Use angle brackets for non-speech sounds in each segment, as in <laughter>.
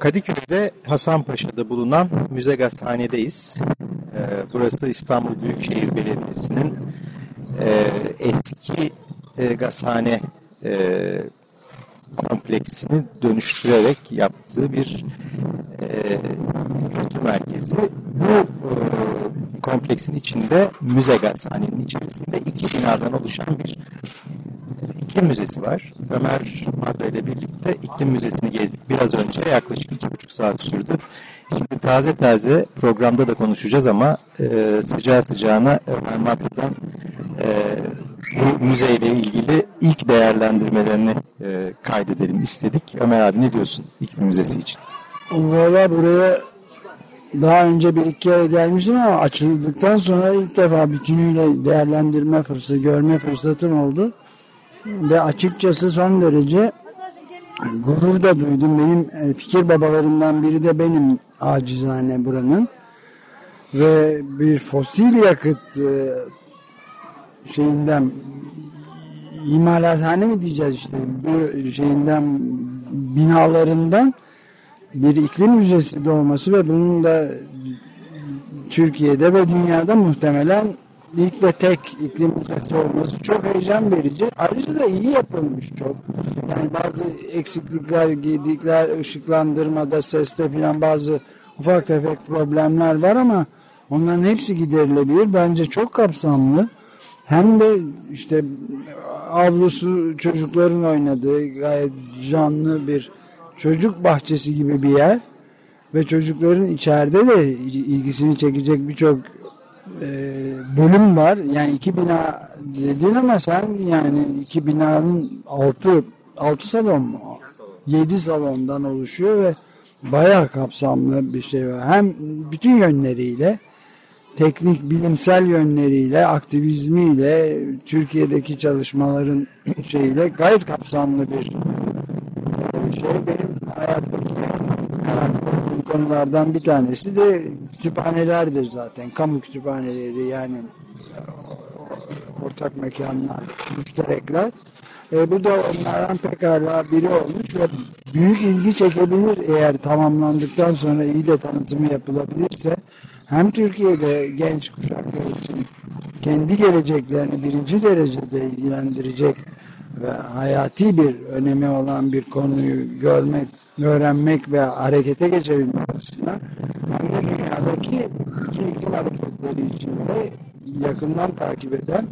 Kadıköy'de Hasanpaşa'da bulunan Müze Gazhane'deyiz. Ee, burası İstanbul Büyükşehir Belediyesi'nin e, eski e, gazhane e, kompleksini dönüştürerek yaptığı bir kültür merkezi. Bu kompleksin içinde müze gazhanenin içerisinde iki binadan oluşan bir iklim müzesi var. Ömer Madra ile birlikte iklim müzesini gezdik biraz önce. Yaklaşık iki buçuk saat sürdü. Şimdi taze taze programda da konuşacağız ama e, sıcağı sıcağına Ömer Madra'dan e, bu müzeyle ilgili ilk değerlendirmelerini e, kaydedelim istedik. Ömer abi ne diyorsun iklim müzesi için? Valla buraya daha önce bir iki kere gelmiştim ama açıldıktan sonra ilk defa bütünüyle değerlendirme fırsatı, görme fırsatım oldu. Ve açıkçası son derece gurur da duydum. Benim e, fikir babalarından biri de benim acizane buranın. Ve bir fosil yakıt e, şeyinden imalathane mi diyeceğiz işte bu şeyinden binalarından bir iklim müzesi de olması ve bunun da Türkiye'de ve dünyada muhtemelen ilk ve tek iklim müzesi olması çok heyecan verici. Ayrıca da iyi yapılmış çok. Yani bazı eksiklikler, gedikler, ışıklandırmada, seste filan bazı ufak tefek problemler var ama onların hepsi giderilebilir. Bence çok kapsamlı. Hem de işte avlusu çocukların oynadığı gayet canlı bir çocuk bahçesi gibi bir yer ve çocukların içeride de ilgisini çekecek birçok e, bölüm var. Yani iki bina dedin ama sen yani iki binanın altı altı salon mu? Yedi salondan oluşuyor ve bayağı kapsamlı bir şey var. Hem bütün yönleriyle teknik bilimsel yönleriyle aktivizmiyle Türkiye'deki çalışmaların <clears throat> şeyiyle gayet kapsamlı bir şey benim hayattaki konulardan bir tanesi de kütüphanelerdir zaten. Kamu kütüphaneleri yani ortak mekanlar, müşterekler. E, bu da onlardan pekala biri olmuş ve büyük ilgi çekebilir eğer tamamlandıktan sonra iyi de tanıtımı yapılabilirse hem Türkiye'de genç kuşaklar için kendi geleceklerini birinci derecede ilgilendirecek ve hayati bir önemi olan bir konuyu görmek, öğrenmek ve harekete geçebilmek açısından hem de dünyadaki iki iklim hareketleri içinde yakından takip eden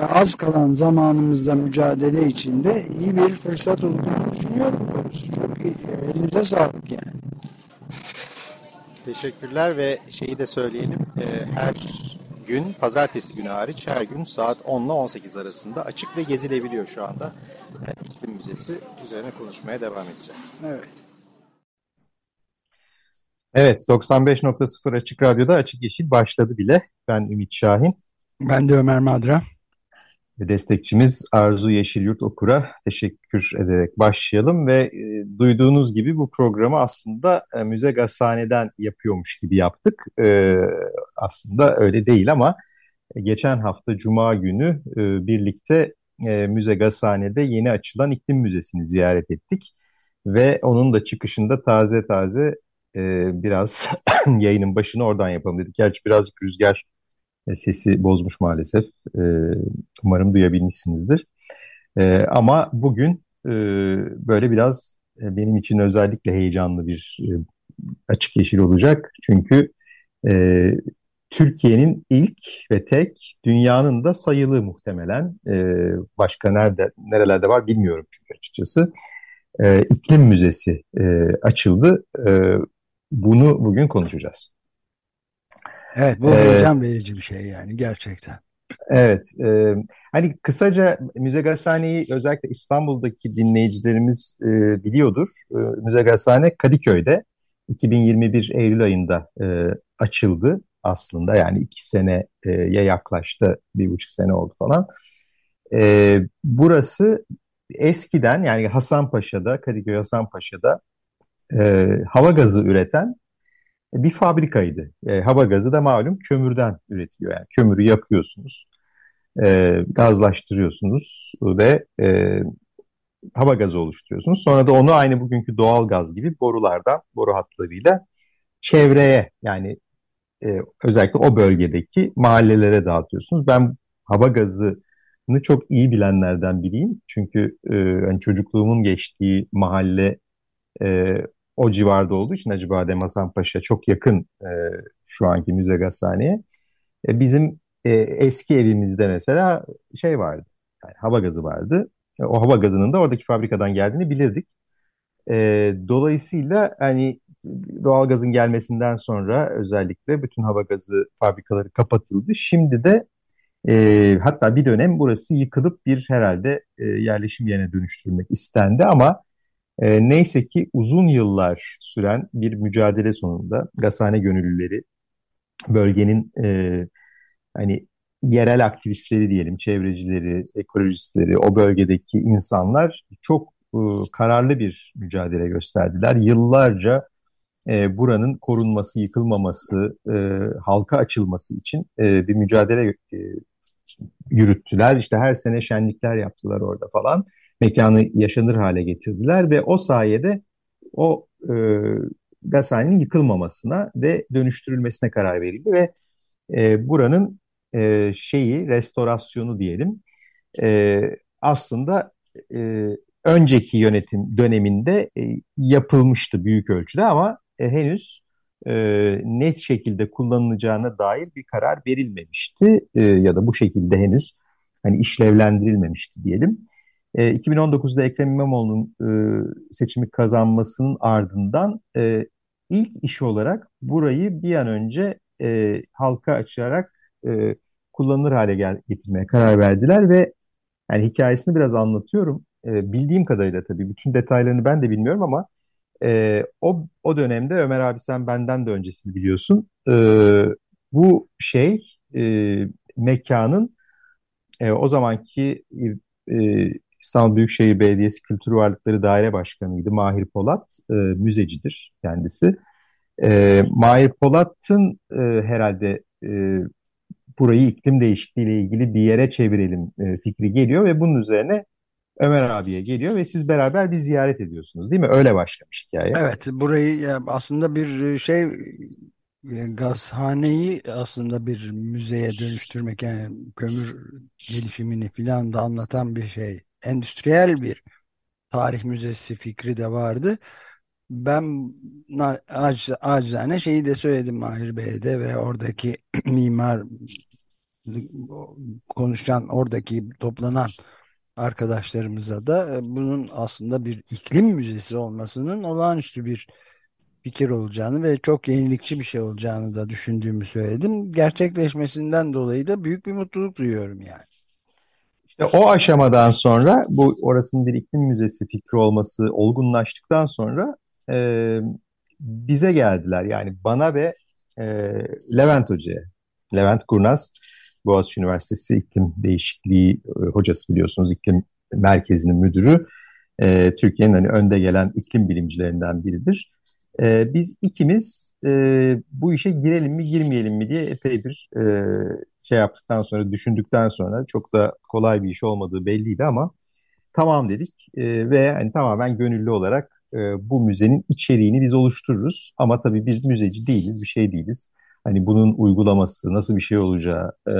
ve az kalan zamanımızda mücadele içinde iyi bir fırsat olduğunu düşünüyorum. Çok iyi. Elinize sağlık yani. Teşekkürler ve şeyi de söyleyelim. Her gün pazartesi günü hariç her gün saat 10 ile 18 arasında açık ve gezilebiliyor şu anda. Yani İklim Müzesi üzerine konuşmaya devam edeceğiz. Evet. Evet 95.0 Açık Radyo'da Açık Yeşil başladı bile. Ben Ümit Şahin. Ben de Ömer Madra. Destekçimiz Arzu Yeşilyurt Okur'a teşekkür ederek başlayalım ve e, duyduğunuz gibi bu programı aslında e, Müze Gazhane'den yapıyormuş gibi yaptık. E, aslında öyle değil ama geçen hafta Cuma günü e, birlikte e, Müze Gazhane'de yeni açılan iklim müzesini ziyaret ettik. Ve onun da çıkışında taze taze e, biraz <laughs> yayının başını oradan yapalım dedik. Gerçi birazcık rüzgar sesi bozmuş maalesef. E, umarım duyabilmişsinizdir. E, ama bugün e, böyle biraz e, benim için özellikle heyecanlı bir e, açık yeşil olacak. Çünkü e, Türkiye'nin ilk ve tek dünyanın da sayılı muhtemelen e, başka nerede nerelerde var bilmiyorum çünkü açıkçası e, iklim müzesi e, açıldı. E, bunu bugün konuşacağız. Evet bu ee, heyecan verici bir şey yani gerçekten. Evet, e, hani kısaca Müze Gazhane'yi özellikle İstanbul'daki dinleyicilerimiz e, biliyordur. E, Müze Gazhane Kadıköy'de 2021 Eylül ayında e, açıldı aslında. Yani iki seneye yaklaştı, bir buçuk sene oldu falan. E, burası eskiden yani Hasanpaşa'da, Kadıköy Hasanpaşa'da e, hava gazı üreten bir fabrikaydı. E, hava gazı da malum kömürden üretiliyor. Yani kömürü yakıyorsunuz, e, gazlaştırıyorsunuz ve e, hava gazı oluşturuyorsunuz. Sonra da onu aynı bugünkü doğal gaz gibi borulardan, boru hatlarıyla çevreye yani e, özellikle o bölgedeki mahallelere dağıtıyorsunuz. Ben hava gazını çok iyi bilenlerden biriyim. Çünkü e, hani çocukluğumun geçtiği mahalle e, o civarda olduğu için Acıbadem Hasanpaşa çok yakın e, şu anki müze gazhaneye. E, bizim e, eski evimizde mesela şey vardı, yani hava gazı vardı. E, o hava gazının da oradaki fabrikadan geldiğini bilirdik. E, dolayısıyla hani doğal gazın gelmesinden sonra özellikle bütün hava gazı fabrikaları kapatıldı. Şimdi de e, hatta bir dönem burası yıkılıp bir herhalde e, yerleşim yerine dönüştürülmek istendi ama e, neyse ki uzun yıllar süren bir mücadele sonunda Gazhane gönüllüleri bölgenin e, hani yerel aktivistleri diyelim, çevrecileri, ekolojistleri, o bölgedeki insanlar çok e, kararlı bir mücadele gösterdiler. Yıllarca e, buranın korunması, yıkılmaması, e, halka açılması için e, bir mücadele e, yürüttüler. İşte her sene şenlikler yaptılar orada falan. Mekanı yaşanır hale getirdiler ve o sayede o e, gazhanenin yıkılmamasına ve dönüştürülmesine karar verildi ve e, buranın e, şeyi restorasyonu diyelim e, aslında e, önceki yönetim döneminde e, yapılmıştı büyük ölçüde ama e, henüz e, net şekilde kullanılacağına dair bir karar verilmemişti e, ya da bu şekilde henüz hani işlevlendirilmemişti diyelim. E, 2019'da Ekrem İmamoğlu'nun e, seçimi kazanmasının ardından e, ilk iş olarak burayı bir an önce e, halka açarak e, kullanılır hale gel getirmeye karar verdiler ve yani hikayesini biraz anlatıyorum. E, bildiğim kadarıyla tabii bütün detaylarını ben de bilmiyorum ama e, o, o dönemde Ömer abi sen benden de öncesini biliyorsun. E, bu şey e, mekanın e, o zamanki e, İstanbul Büyükşehir Belediyesi Kültür Varlıkları Daire Başkanı'ydı. Mahir Polat e, müzecidir kendisi. E, Mahir Polat'ın e, herhalde e, burayı iklim değişikliği ile ilgili bir yere çevirelim e, fikri geliyor ve bunun üzerine Ömer abiye geliyor ve siz beraber bir ziyaret ediyorsunuz değil mi? Öyle başlamış hikaye. Evet burayı aslında bir e, şey e, gazhaneyi aslında bir müzeye dönüştürmek yani kömür gelişimini filan da anlatan bir şey. Endüstriyel bir tarih müzesi fikri de vardı. Ben acizane şeyi de söyledim Mahir Bey'de ve oradaki <clears throat> mimar konuşan oradaki toplanan arkadaşlarımıza da e, bunun aslında bir iklim müzesi olmasının olağanüstü bir fikir olacağını ve çok yenilikçi bir şey olacağını da düşündüğümü söyledim. Gerçekleşmesinden dolayı da büyük bir mutluluk duyuyorum yani. İşte o aşamadan sonra bu orasının bir iklim müzesi fikri olması olgunlaştıktan sonra e, bize geldiler. Yani bana ve e, Levent Hoca'ya. Levent Kurnaz Boğaziçi Üniversitesi İklim Değişikliği e, hocası biliyorsunuz iklim merkezinin müdürü. E, Türkiye'nin hani önde gelen iklim bilimcilerinden biridir. E, biz ikimiz e, bu işe girelim mi girmeyelim mi diye epey bir e, şey yaptıktan sonra düşündükten sonra çok da kolay bir iş olmadığı belliydi ama tamam dedik e, ve hani tamamen gönüllü olarak e, bu müzenin içeriğini biz oluştururuz. Ama tabii biz müzeci değiliz, bir şey değiliz. Hani bunun uygulaması, nasıl bir şey olacağı e,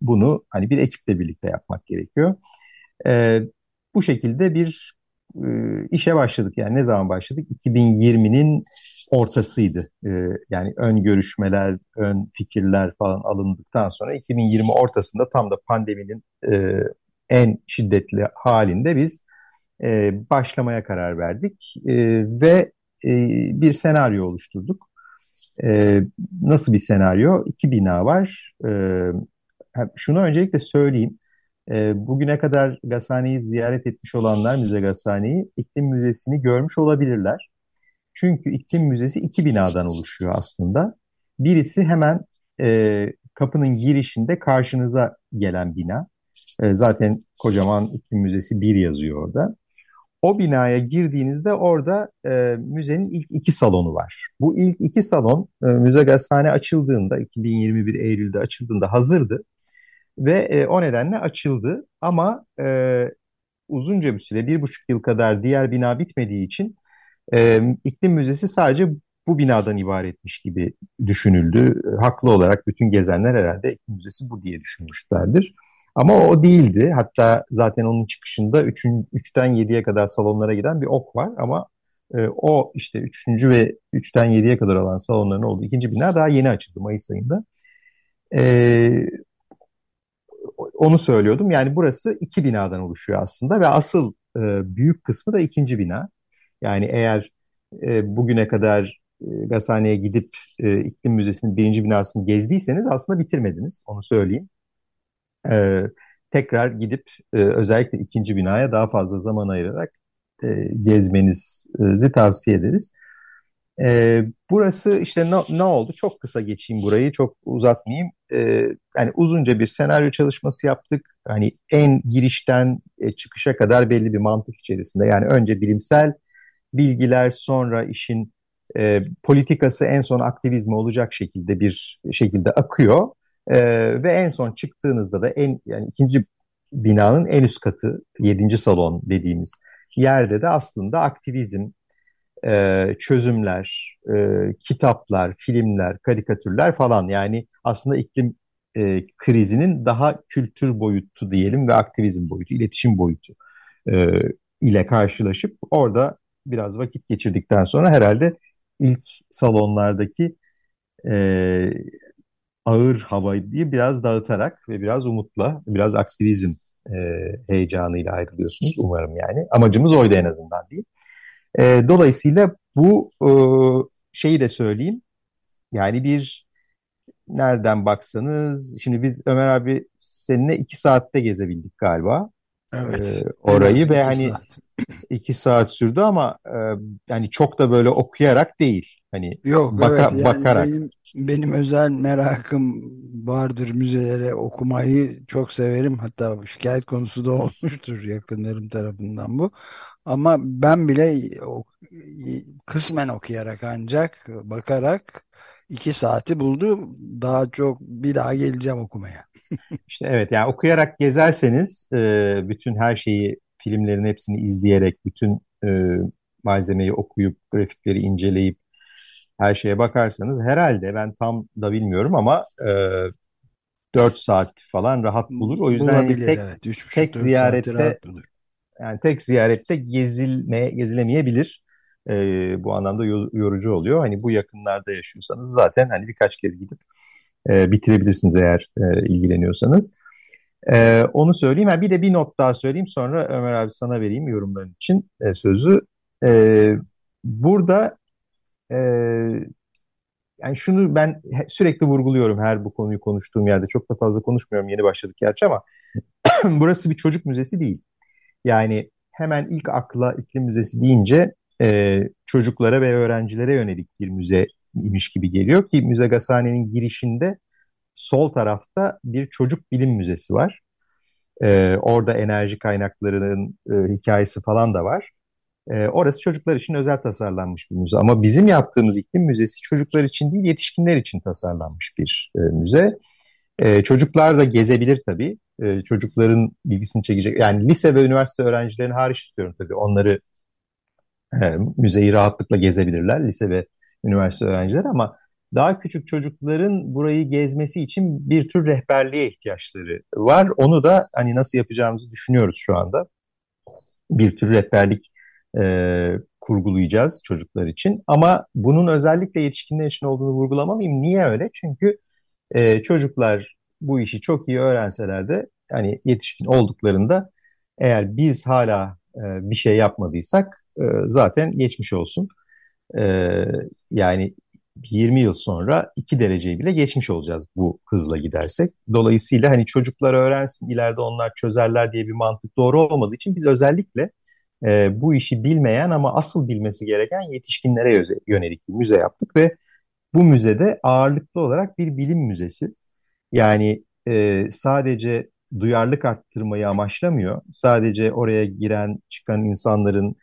bunu hani bir ekiple birlikte yapmak gerekiyor. E, bu şekilde bir e, işe başladık. Yani ne zaman başladık? 2020'nin ortasıydı. E, yani ön görüşmeler, ön fikirler falan alındıktan sonra 2020 ortasında tam da pandeminin e, en şiddetli halinde biz e, başlamaya karar verdik e, ve bir senaryo oluşturduk. Nasıl bir senaryo? İki bina var. Şunu öncelikle söyleyeyim. Bugüne kadar Gazhane'yi ziyaret etmiş olanlar Müze Gazhane'yi iklim müzesini görmüş olabilirler. Çünkü iklim müzesi iki binadan oluşuyor aslında. Birisi hemen e, kapının girişinde karşınıza gelen bina. E, zaten kocaman iklim müzesi bir yazıyor orada. O binaya girdiğinizde orada e, müzenin ilk iki salonu var. Bu ilk iki salon e, Müze Gazhane açıldığında 2021 Eylül'de açıldığında hazırdı ve e, o nedenle açıldı. Ama e, uzunca bir süre bir buçuk yıl kadar diğer bina bitmediği için e, iklim müzesi sadece bu binadan ibaretmiş gibi düşünüldü. Haklı olarak bütün gezenler herhalde iklim müzesi bu diye düşünmüşlerdir. Ama o değildi. Hatta zaten onun çıkışında 3, 3'ten 7'ye kadar salonlara giden bir ok var ama e, o işte 3. ve 3'ten 7'ye kadar olan salonların olduğu ikinci bina daha yeni açıldı Mayıs ayında. E, onu söylüyordum. Yani burası iki binadan oluşuyor aslında ve asıl e, büyük kısmı da ikinci bina. Yani eğer e, bugüne kadar e, Gazhane'ye gidip e, İklim Müzesi'nin birinci binasını gezdiyseniz aslında bitirmediniz. Onu söyleyeyim. E, tekrar gidip e, özellikle ikinci binaya daha fazla zaman ayırarak e, gezmenizi tavsiye ederiz. E, burası işte ne, ne oldu? Çok kısa geçeyim burayı, çok uzatmayayım. E, yani uzunca bir senaryo çalışması yaptık. Hani en girişten e, çıkışa kadar belli bir mantık içerisinde. Yani önce bilimsel bilgiler, sonra işin e, politikası en son aktivizmi olacak şekilde bir şekilde akıyor. E, ve en son çıktığınızda da en yani ikinci binanın en üst katı, yedinci salon dediğimiz yerde de aslında aktivizm, e, çözümler, e, kitaplar, filmler, karikatürler falan yani aslında iklim e, krizinin daha kültür boyutu diyelim ve aktivizm boyutu, iletişim boyutu e, ile karşılaşıp orada biraz vakit geçirdikten sonra herhalde ilk salonlardaki e, ağır havayı biraz dağıtarak ve biraz umutla, biraz aktivizm e, heyecanıyla ayrılıyorsunuz umarım yani. Amacımız oydu en azından değil. E, dolayısıyla bu e, şeyi de söyleyeyim. Yani bir nereden baksanız, şimdi biz Ömer abi seninle iki saatte gezebildik galiba. Evet. E, orayı ve hani saat <clears throat> iki saat sürdü ama e, yani çok da böyle okuyarak değil. Hani Yok baka, evet yani bakarak. Benim, benim özel merakım vardır müzelere okumayı çok severim. Hatta şikayet konusu da <laughs> olmuştur yakınlarım tarafından bu. Ama ben bile kısmen okuyarak ancak bakarak iki saati buldu. Daha çok bir daha geleceğim okumaya. İşte evet yani okuyarak gezerseniz e, bütün her şeyi filmlerin hepsini izleyerek bütün e, malzemeyi okuyup grafikleri inceleyip her şeye bakarsanız herhalde ben tam da bilmiyorum ama e, 4 saat falan rahat bulur. O yüzden Bulabilir, tek, evet. tek ziyarette yani tek ziyarette gezilme gezilemeyebilir. E, bu anlamda yorucu oluyor. Hani bu yakınlarda yaşıyorsanız zaten hani birkaç kez gidip e, bitirebilirsiniz eğer e, ilgileniyorsanız. Ee, onu söyleyeyim. Yani bir de bir not daha söyleyeyim. Sonra Ömer abi sana vereyim yorumların için e, sözü. E, burada e, yani şunu ben sürekli vurguluyorum her bu konuyu konuştuğum yerde. Çok da fazla konuşmuyorum yeni başladık gerçi ama <clears throat> burası bir çocuk müzesi değil. Yani hemen ilk akla iklim müzesi deyince e, çocuklara ve öğrencilere yönelik bir müzeymiş gibi geliyor ki Müze Gazhane'nin girişinde sol tarafta bir çocuk bilim müzesi var. Ee, orada enerji kaynaklarının e, hikayesi falan da var. Ee, orası çocuklar için özel tasarlanmış bir müze. Ama bizim yaptığımız iklim müzesi çocuklar için değil yetişkinler için tasarlanmış bir e, müze. E, çocuklar da gezebilir tabii. E, çocukların bilgisini çekecek. Yani lise ve üniversite öğrencilerini hariç tutuyorum tabii. Onları e, müzeyi rahatlıkla gezebilirler. Lise ve üniversite öğrencileri ama daha küçük çocukların burayı gezmesi için bir tür rehberliğe ihtiyaçları var. Onu da hani nasıl yapacağımızı düşünüyoruz şu anda. Bir tür rehberlik e, kurgulayacağız çocuklar için. Ama bunun özellikle yetişkinler için olduğunu vurgulamalıyım. Niye öyle? Çünkü e, çocuklar bu işi çok iyi öğrenseler de hani yetişkin olduklarında eğer biz hala e, bir şey yapmadıysak e, zaten geçmiş olsun. E, yani 20 yıl sonra 2 dereceyi bile geçmiş olacağız bu hızla gidersek. Dolayısıyla hani çocuklar öğrensin ileride onlar çözerler diye bir mantık doğru olmadığı için biz özellikle e, bu işi bilmeyen ama asıl bilmesi gereken yetişkinlere yönelik bir müze yaptık ve bu müzede ağırlıklı olarak bir bilim müzesi. Yani e, sadece duyarlılık arttırmayı amaçlamıyor. Sadece oraya giren çıkan insanların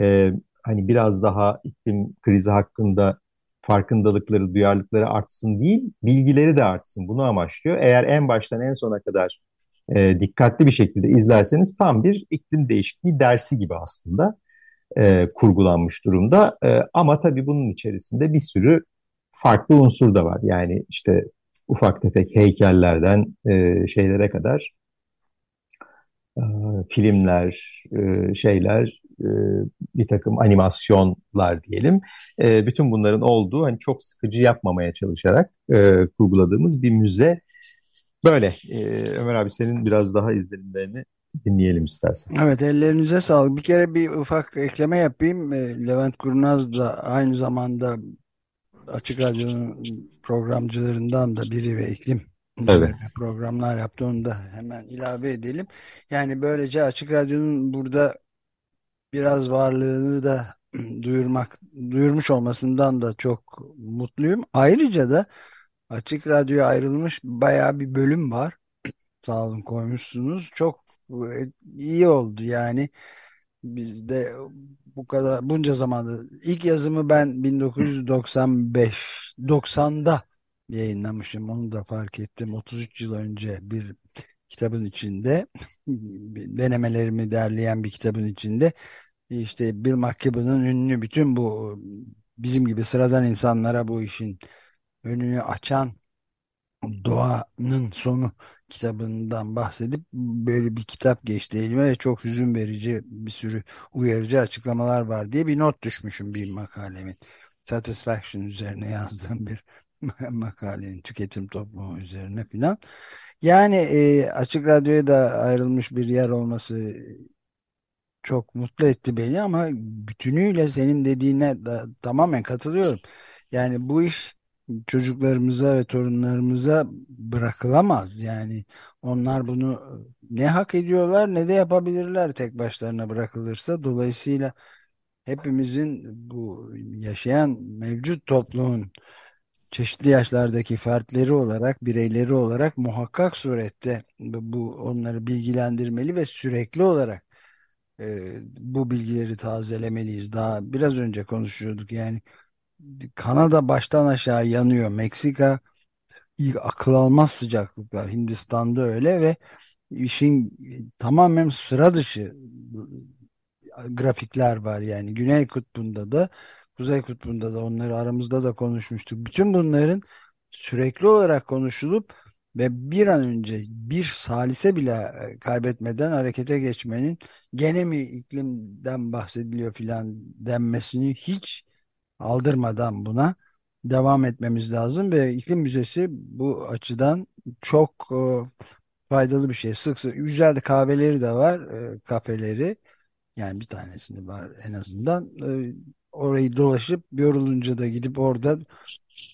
e, hani biraz daha iklim krizi hakkında farkındalıkları, duyarlılıkları artsın değil, bilgileri de artsın. Bunu amaçlıyor. Eğer en baştan en sona kadar e, dikkatli bir şekilde izlerseniz tam bir iklim değişikliği dersi gibi aslında e, kurgulanmış durumda. E, ama tabii bunun içerisinde bir sürü farklı unsur da var. Yani işte ufak tefek heykellerden e, şeylere kadar e, filmler, e, şeyler, e, bir takım animasyonlar diyelim. E, bütün bunların olduğu hani çok sıkıcı yapmamaya çalışarak e, kurguladığımız bir müze. Böyle. E, Ömer abi senin biraz daha izlenimlerini dinleyelim istersen. Evet ellerinize sağlık. Bir kere bir ufak ekleme yapayım. E, Levent Kurnaz da aynı zamanda Açık Radyo'nun programcılarından da biri ve iklim evet. programlar yaptı. Onu da hemen ilave edelim. Yani böylece Açık Radyo'nun burada biraz varlığını da <clears throat> duyurmak duyurmuş olmasından da çok mutluyum. Ayrıca da Açık Radyo'ya ayrılmış bayağı bir bölüm var. <clears throat> Sağ olun koymuşsunuz. Çok iyi oldu yani. Bizde bu kadar bunca zamanda ilk yazımı ben 1995 90'da yayınlamışım. Onu da fark ettim. 33 yıl önce bir kitabın içinde <laughs> denemelerimi derleyen bir kitabın içinde işte Bill McKibben'ın ünlü bütün bu bizim gibi sıradan insanlara bu işin önünü açan Doğanın Sonu kitabından bahsedip böyle bir kitap geçti elime ve çok hüzün verici bir sürü uyarıcı açıklamalar var diye bir not düşmüşüm bir makalemin. Satisfaction üzerine yazdığım bir <laughs> makalenin tüketim toplumu üzerine filan. Yani e, Açık Radyo'ya da ayrılmış bir yer olması çok mutlu etti beni ama bütünüyle senin dediğine da tamamen katılıyorum. Yani bu iş çocuklarımıza ve torunlarımıza bırakılamaz. Yani onlar bunu ne hak ediyorlar ne de yapabilirler tek başlarına bırakılırsa. Dolayısıyla hepimizin bu yaşayan mevcut toplumun çeşitli yaşlardaki fertleri olarak, bireyleri olarak muhakkak surette bu onları bilgilendirmeli ve sürekli olarak e, bu bilgileri tazelemeliyiz. Daha biraz önce konuşuyorduk yani Kanada baştan aşağı yanıyor. Meksika akıl almaz sıcaklıklar. Hindistan'da öyle ve işin tamamen sıra dışı grafikler var yani. Güney kutbunda da Kuzey kutbunda da onları aramızda da konuşmuştuk. Bütün bunların sürekli olarak konuşulup ve bir an önce bir salise bile e, kaybetmeden harekete geçmenin gene mi iklimden bahsediliyor filan denmesini hiç aldırmadan buna devam etmemiz lazım ve iklim müzesi bu açıdan çok e, faydalı bir şey. Sık sık güzel de kahveleri de var, e, kafeleri. Yani bir tanesini var en azından. Orayı dolaşıp yorulunca da gidip orada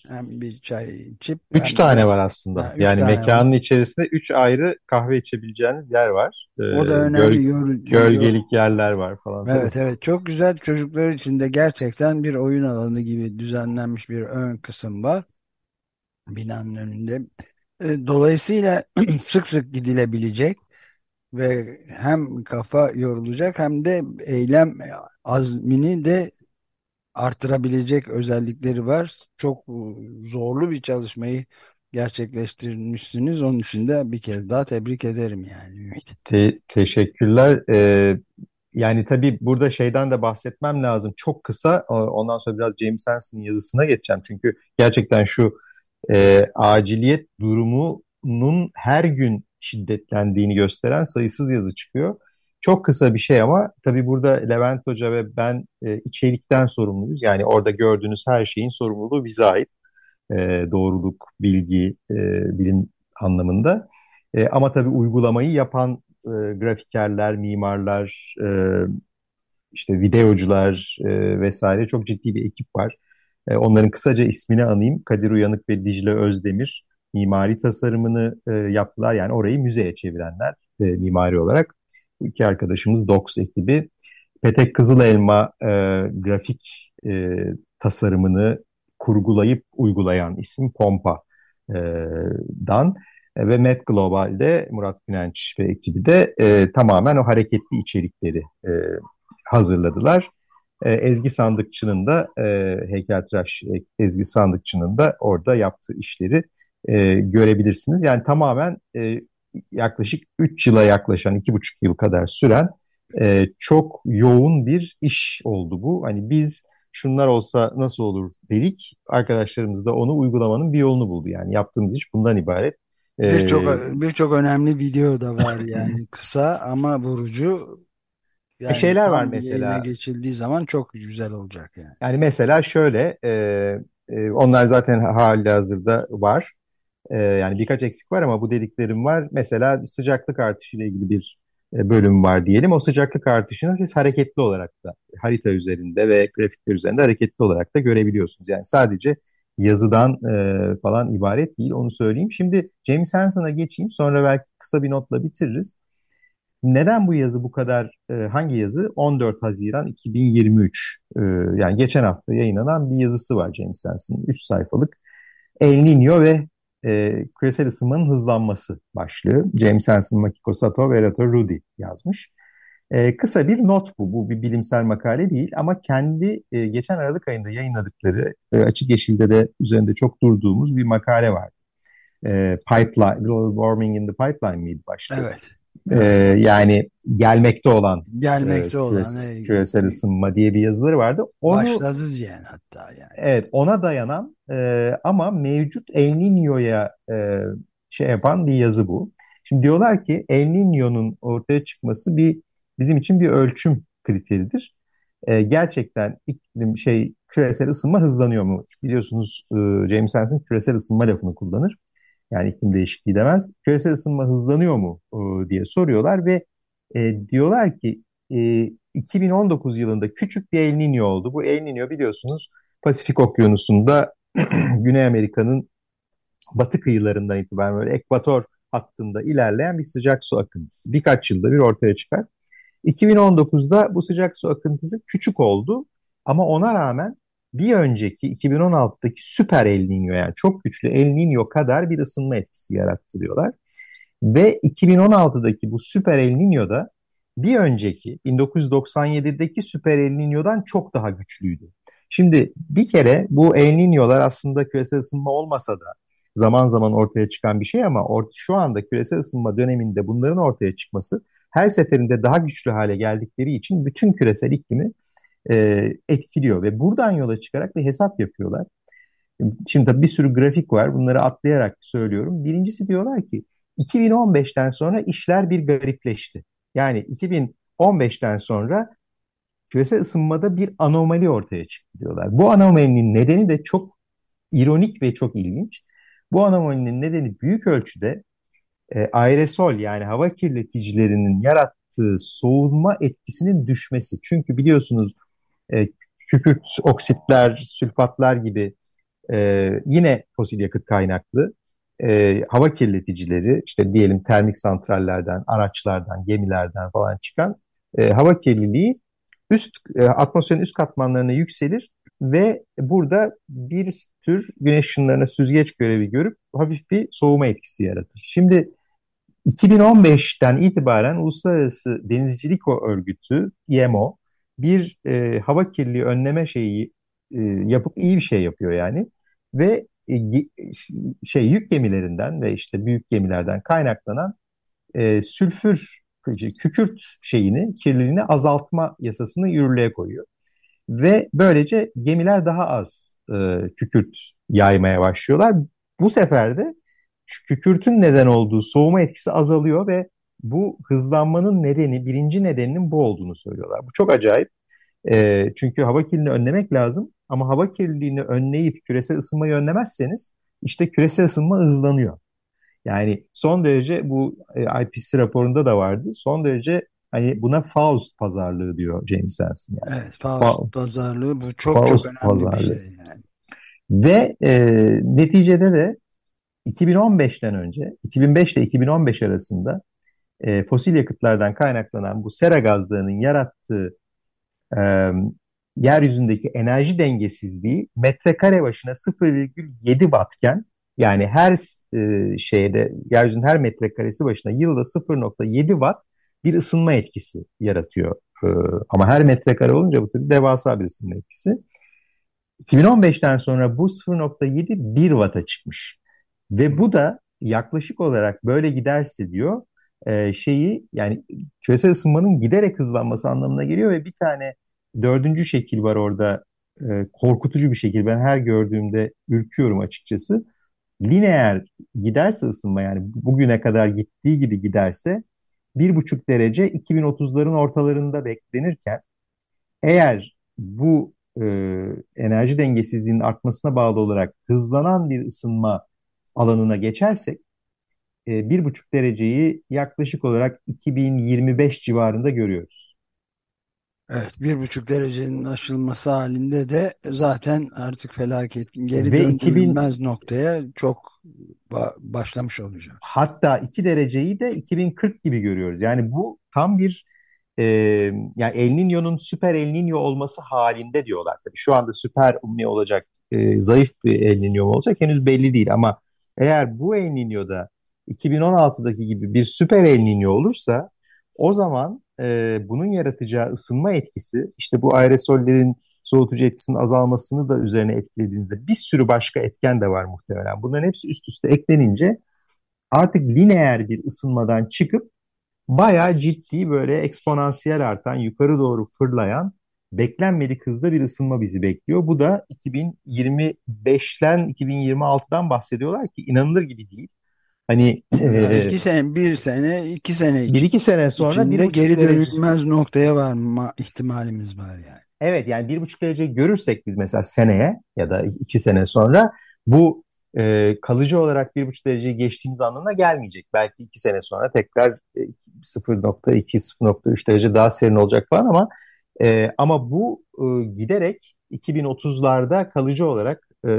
hem bir çay içip üç tane var aslında. Ha, yani mekanın var. içerisinde üç ayrı kahve içebileceğiniz yer var. o da önemli. Göl, gölgelik yerler var falan. Evet evet çok güzel çocuklar için de gerçekten bir oyun alanı gibi düzenlenmiş bir ön kısım var. Binanın önünde. E, dolayısıyla <clears throat> sık sık gidilebilecek ve hem kafa yorulacak hem de eylem azmini de artırabilecek özellikleri var. Çok e, zorlu bir çalışmayı gerçekleştirmişsiniz. Onun için de bir kere daha tebrik ederim yani. Te teşekkürler. Ee, yani tabii burada şeyden de bahsetmem lazım. Çok kısa ondan sonra biraz James Hansen'ın yazısına geçeceğim. Çünkü gerçekten şu e, aciliyet durumunun her gün şiddetlendiğini gösteren sayısız yazı çıkıyor. Çok kısa bir şey ama tabii burada Levent Hoca ve ben e, içerikten sorumluyuz. Yani orada gördüğünüz her şeyin sorumluluğu bize ait. E, doğruluk, bilgi, e, bilim anlamında. E, ama tabii uygulamayı yapan e, grafikerler, mimarlar, e, işte videocular e, vesaire çok ciddi bir ekip var. E, onların kısaca ismini anayım. Kadir Uyanık ve Dicle Özdemir mimari tasarımını e, yaptılar. Yani orayı müzeye çevirenler e, mimari olarak. Bu iki arkadaşımız Docs ekibi. Petek Kızılelma e, grafik e, tasarımını kurgulayıp uygulayan isim Pompa'dan e, ve Met Global'de Murat Günenç ve ekibi de e, tamamen o hareketli içerikleri e, hazırladılar. E, Ezgi Sandıkçı'nın da e, heykeltıraş Ezgi Sandıkçı'nın da orada yaptığı işleri e, görebilirsiniz. Yani tamamen e, yaklaşık 3 yıla yaklaşan, 2,5 yıl kadar süren e, çok yoğun bir iş oldu bu. Hani biz şunlar olsa nasıl olur dedik. Arkadaşlarımız da onu uygulamanın bir yolunu buldu. Yani yaptığımız iş bundan ibaret. Birçok ee, birçok önemli video da var <laughs> yani kısa ama vurucu. E, yani şeyler var mesela. geçildiği zaman çok güzel olacak yani. Yani mesela şöyle e, e, onlar zaten hali hazırda var. E, yani birkaç eksik var ama bu dediklerim var. Mesela sıcaklık artışı ile ilgili bir e, bölüm var diyelim. O sıcaklık artışını siz hareketli olarak da harita üzerinde ve grafikler üzerinde hareketli olarak da görebiliyorsunuz. Yani sadece yazıdan e, falan ibaret değil onu söyleyeyim. Şimdi James Hansen'a geçeyim sonra belki kısa bir notla bitiririz. Neden bu yazı bu kadar, e, hangi yazı? 14 Haziran 2023. E, yani geçen hafta yayınlanan bir yazısı var James Hansen'ın 3 sayfalık. El Niño ve e, küresel ısınmanın hızlanması başlığı. James Hansen, Makiko Sato ve Reto Rudy yazmış. E, kısa bir not bu. Bu bir bilimsel makale değil ama kendi e, geçen Aralık ayında yayınladıkları e, Açık Yeşil'de de üzerinde çok durduğumuz bir makale vardı. E, pipeline, Global Warming in the Pipeline miydi başta? Evet. E, yani gelmekte olan gelmekte e, olan küres, küresel ısınma diye bir yazıları vardı. Onu, Başladı yani hatta yani. Evet ona dayanan e, ama mevcut El Niño'ya e, şey yapan bir yazı bu. Şimdi diyorlar ki El Niño'nun ortaya çıkması bir bizim için bir ölçüm kriteridir. E, gerçekten iklim şey küresel ısınma hızlanıyor mu? Biliyorsunuz e, James Hansen küresel ısınma lafını kullanır. Yani iklim değişikliği demez. Küresel ısınma hızlanıyor mu e, diye soruyorlar ve e, diyorlar ki e, 2019 yılında küçük bir El Niño oldu. Bu El Niño biliyorsunuz Pasifik Okyanusu'nda <clears throat> Güney Amerika'nın batı kıyılarından itibaren böyle ekvator hattında ilerleyen bir sıcak su akıntısı. Birkaç yılda bir ortaya çıkar. 2019'da bu sıcak su akıntısı küçük oldu ama ona rağmen bir önceki 2016'daki süper El Niño yani çok güçlü El Niño kadar bir ısınma etkisi yarattırıyorlar. Ve 2016'daki bu süper El Niño'da bir önceki 1997'deki süper El Niño'dan çok daha güçlüydü. Şimdi bir kere bu El Niño'lar aslında küresel ısınma olmasa da zaman zaman ortaya çıkan bir şey ama or şu anda küresel ısınma döneminde bunların ortaya çıkması her seferinde daha güçlü hale geldikleri için bütün küresel iklimi e, etkiliyor ve buradan yola çıkarak bir hesap yapıyorlar. Şimdi tabii bir sürü grafik var. Bunları atlayarak söylüyorum. Birincisi diyorlar ki 2015'ten sonra işler bir garipleşti. Yani 2015'ten sonra küresel ısınmada bir anomali ortaya çıktı diyorlar. Bu anomalinin nedeni de çok ironik ve çok ilginç. Bu anomalinin nedeni büyük ölçüde e, aerosol yani hava kirleticilerinin yarattığı soğuma etkisinin düşmesi. Çünkü biliyorsunuz e, kükürt, oksitler, sülfatlar gibi e, yine fosil yakıt kaynaklı e, hava kirleticileri işte diyelim termik santrallerden, araçlardan, gemilerden falan çıkan e, hava kirliliği üst e, atmosferin üst katmanlarına yükselir ve burada bir tür güneş ışınlarına süzgeç görevi görüp hafif bir soğuma etkisi yaratır. Şimdi 2015'ten itibaren Uluslararası Denizcilik Örgütü IMO bir e, hava kirliliği önleme şeyi e, yapıp iyi bir şey yapıyor yani ve e, şey yük gemilerinden ve işte büyük gemilerden kaynaklanan e, sülfür kükürt şeyini kirliliğini azaltma yasasını yürürlüğe koyuyor ve böylece gemiler daha az e, kükürt yaymaya başlıyorlar. Bu sefer de kükürtün neden olduğu soğuma etkisi azalıyor ve bu hızlanmanın nedeni, birinci nedeninin bu olduğunu söylüyorlar. Bu çok acayip. E, çünkü hava kirliliğini önlemek lazım ama hava kirliliğini önleyip küresel ısınmayı önlemezseniz işte küresel ısınma hızlanıyor. Yani son derece bu e, IPCC raporunda da vardı. Son derece hani buna Faust pazarlığı diyor James Hansen. Yani. Evet Faust Fa pazarlığı bu çok Faust çok önemli pazarlığı. bir şey yani. Ve e, neticede de 2015'ten önce, 2005 ile 2015 arasında e, fosil yakıtlardan kaynaklanan bu sera gazlarının yarattığı e, yeryüzündeki enerji dengesizliği metrekare başına 0,7 wattken yani her e, şeyde yeryüzünün her metrekaresi başına yılda 0,7 watt bir ısınma etkisi yaratıyor. E, ama her metrekare olunca bu tabii devasa bir ısınma etkisi. 2015'ten sonra bu 0.7 1 Watt'a çıkmış. Ve bu da yaklaşık olarak böyle giderse diyor e, şeyi yani küresel ısınmanın giderek hızlanması anlamına geliyor ve bir tane dördüncü şekil var orada e, korkutucu bir şekil. Ben her gördüğümde ürküyorum açıkçası. Lineer giderse ısınma yani bugüne kadar gittiği gibi giderse bir buçuk derece 2030'ların ortalarında beklenirken eğer bu e, enerji dengesizliğinin artmasına bağlı olarak hızlanan bir ısınma alanına geçersek bir buçuk dereceyi yaklaşık olarak 2025 civarında görüyoruz. Evet, bir buçuk derecenin aşılması halinde de zaten artık felaket geri Ve döndürülmez 2000, noktaya çok başlamış olacak. Hatta iki dereceyi de 2040 gibi görüyoruz. Yani bu tam bir e, yani El Niño'nun süper El Niño olması halinde diyorlar. Tabii şu anda süper ne olacak, e, zayıf bir El Niño mu olacak henüz belli değil ama eğer bu El Niño'da 2016'daki gibi bir süper El Niño olursa o zaman e, bunun yaratacağı ısınma etkisi işte bu aerosollerin soğutucu etkisinin azalmasını da üzerine etkilediğinizde bir sürü başka etken de var muhtemelen. Bunların hepsi üst üste eklenince artık lineer bir ısınmadan çıkıp bayağı ciddi böyle eksponansiyel artan, yukarı doğru fırlayan, beklenmedik hızda bir ısınma bizi bekliyor. Bu da 2025'ten 2026'dan bahsediyorlar ki inanılır gibi değil. Hani e, iki sene, bir sene, iki sene bir iki sene sonra bir geri dönülmez noktaya varma ihtimalimiz var yani. Evet yani bir buçuk derece görürsek biz mesela seneye ya da iki sene sonra bu e, kalıcı olarak bir buçuk dereceyi geçtiğimiz anlamına gelmeyecek. Belki iki sene sonra tekrar e, 0.2, 0.3 derece daha serin olacak falan ama e, ama bu e, giderek 2030'larda kalıcı olarak e,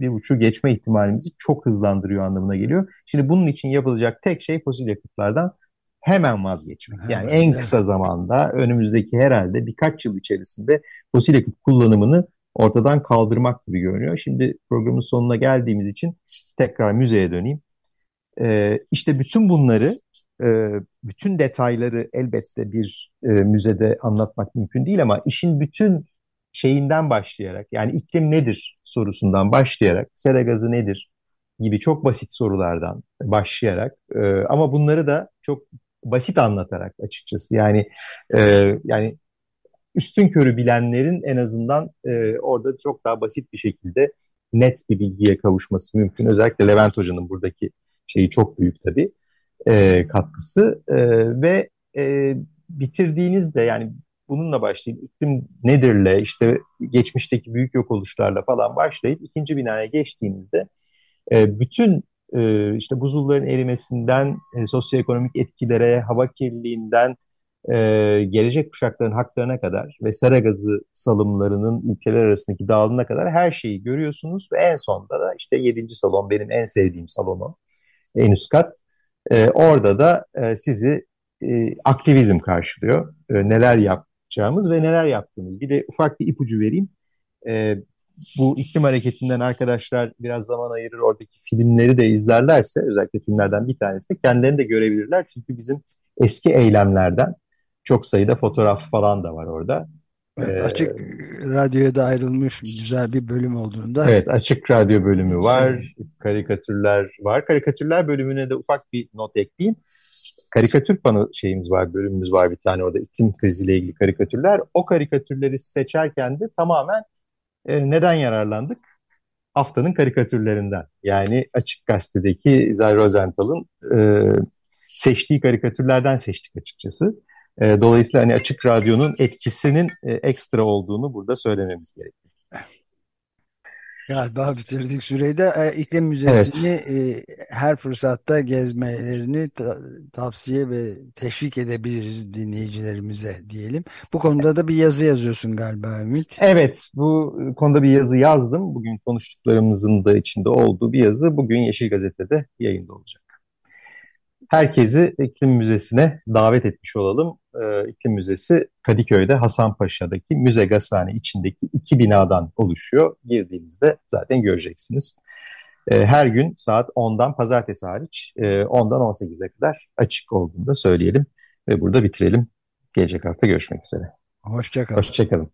bir buçuğu geçme ihtimalimizi çok hızlandırıyor anlamına geliyor. Şimdi bunun için yapılacak tek şey fosil yakıtlardan hemen vazgeçmek. Yani en kısa zamanda önümüzdeki herhalde birkaç yıl içerisinde fosil yakıt kullanımını ortadan kaldırmak gibi görünüyor. Şimdi programın sonuna geldiğimiz için tekrar müzeye döneyim. Ee, işte bütün bunları, e, bütün detayları elbette bir e, müzede anlatmak mümkün değil ama işin bütün şeyinden başlayarak yani iklim nedir sorusundan başlayarak sera gazı nedir gibi çok basit sorulardan başlayarak e, ama bunları da çok basit anlatarak açıkçası yani e, yani üstün körü bilenlerin en azından e, orada çok daha basit bir şekilde net bir bilgiye kavuşması mümkün. Özellikle Levent Hoca'nın buradaki şeyi çok büyük tabii e, katkısı e, ve e, bitirdiğinizde yani bununla başlayıp iklim nedirle işte geçmişteki büyük yok oluşlarla falan başlayıp ikinci binaya geçtiğinizde e, bütün e, işte buzulların erimesinden e, sosyoekonomik etkilere, hava kirliliğinden e, gelecek kuşakların haklarına kadar ve sera gazı salımlarının ülkeler arasındaki dağılımına kadar her şeyi görüyorsunuz ve en sonunda da işte 7. salon benim en sevdiğim salonu en üst kat. E, orada da e, sizi e, aktivizm karşılıyor. E, neler yapacağımız ve neler yaptığımız. Bir de ufak bir ipucu vereyim. E, bu iklim hareketinden arkadaşlar biraz zaman ayırır oradaki filmleri de izlerlerse özellikle filmlerden bir tanesi de kendilerini de görebilirler. Çünkü bizim eski eylemlerden çok sayıda fotoğraf falan da var orada. Evet, ee, açık radyoya da ayrılmış güzel bir bölüm olduğunda. Evet açık radyo bölümü var, karikatürler var. Karikatürler bölümüne de ufak bir not ekleyeyim. Karikatür pano şeyimiz var, bölümümüz var bir tane orada iklim kriziyle ilgili karikatürler. O karikatürleri seçerken de tamamen e, neden yararlandık? Haftanın karikatürlerinden. Yani Açık Gazete'deki İzel Rosenthal'ın e, seçtiği karikatürlerden seçtik açıkçası. E, dolayısıyla hani Açık Radyo'nun etkisinin e, ekstra olduğunu burada söylememiz gerekiyor. Galiba bitirdik süreyi de. E, İklim Müzesi'ni evet. e, her fırsatta gezmelerini ta tavsiye ve teşvik edebiliriz dinleyicilerimize diyelim. Bu konuda da bir yazı yazıyorsun galiba Ümit. Evet, bu konuda bir yazı yazdım. Bugün konuştuklarımızın da içinde olduğu bir yazı. Bugün Yeşil Gazete'de yayında olacak. Herkesi İklim Müzesi'ne davet etmiş olalım. Ee, İklim Müzesi Kadıköy'de Hasanpaşa'daki Müze Gazhane içindeki iki binadan oluşuyor. Girdiğinizde zaten göreceksiniz. Ee, her gün saat 10'dan pazartesi hariç 10'dan e, 18'e kadar açık olduğunu da söyleyelim. Ve burada bitirelim. Gelecek hafta görüşmek üzere. Hoşçakalın. Hoşçakalın.